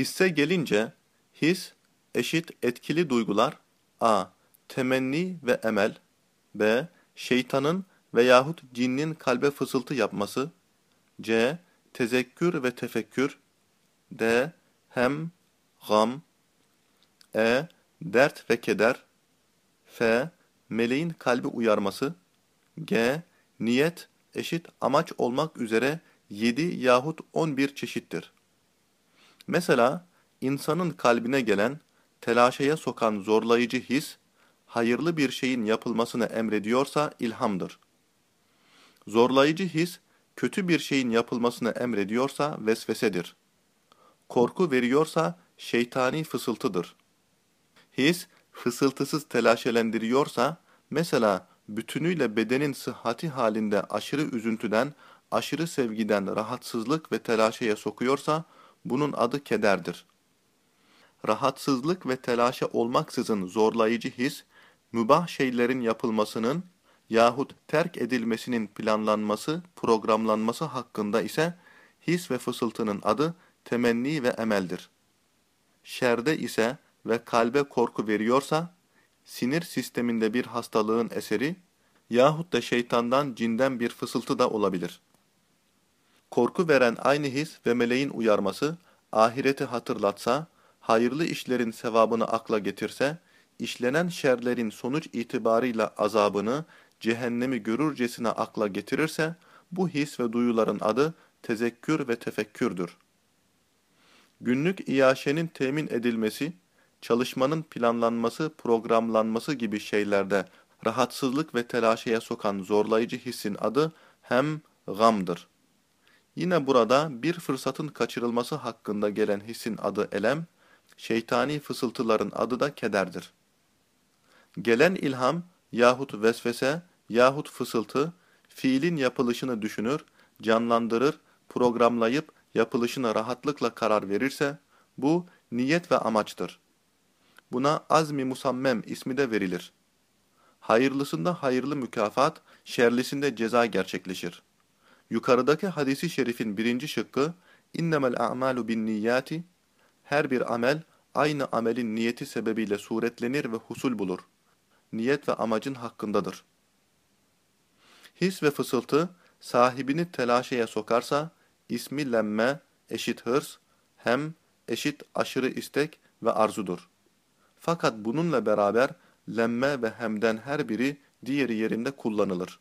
Hisse gelince, his eşit etkili duygular a. Temenni ve emel b. Şeytanın veyahut cinnin kalbe fısıltı yapması c. Tezekkür ve tefekkür d. Hem, gam e. Dert ve keder f. Meleğin kalbi uyarması g. Niyet eşit amaç olmak üzere 7 yahut 11 çeşittir. Mesela insanın kalbine gelen, telaşeye sokan zorlayıcı his, hayırlı bir şeyin yapılmasını emrediyorsa ilhamdır. Zorlayıcı his, kötü bir şeyin yapılmasını emrediyorsa vesvesedir. Korku veriyorsa şeytani fısıltıdır. His, fısıltısız telaşelendiriyorsa, mesela bütünüyle bedenin sıhhati halinde aşırı üzüntüden, aşırı sevgiden rahatsızlık ve telaşeye sokuyorsa, bunun adı kederdir. Rahatsızlık ve telaşa olmaksızın zorlayıcı his, mübah şeylerin yapılmasının yahut terk edilmesinin planlanması, programlanması hakkında ise his ve fısıltının adı temenni ve emeldir. Şerde ise ve kalbe korku veriyorsa, sinir sisteminde bir hastalığın eseri yahut da şeytandan cinden bir fısıltı da olabilir. Korku veren aynı his ve meleğin uyarması, ahireti hatırlatsa, hayırlı işlerin sevabını akla getirse, işlenen şerlerin sonuç itibarıyla azabını, cehennemi görürcesine akla getirirse, bu his ve duyuların adı tezekkür ve tefekkürdür. Günlük iaşenin temin edilmesi, çalışmanın planlanması, programlanması gibi şeylerde rahatsızlık ve telaşeye sokan zorlayıcı hissin adı hem gamdır. Yine burada bir fırsatın kaçırılması hakkında gelen hissin adı elem, şeytani fısıltıların adı da kederdir. Gelen ilham yahut vesvese yahut fısıltı, fiilin yapılışını düşünür, canlandırır, programlayıp yapılışına rahatlıkla karar verirse, bu niyet ve amaçtır. Buna azmi musammem ismi de verilir. Hayırlısında hayırlı mükafat, şerlisinde ceza gerçekleşir. Yukarıdaki hadisi şerifin birinci şıkkı, innemel a'malu bin niyati, her bir amel aynı amelin niyeti sebebiyle suretlenir ve husul bulur. Niyet ve amacın hakkındadır. His ve fısıltı sahibini telaşeye sokarsa, ismi lemme eşit hırs, hem eşit aşırı istek ve arzudur. Fakat bununla beraber lemme ve hemden her biri diğeri yerinde kullanılır.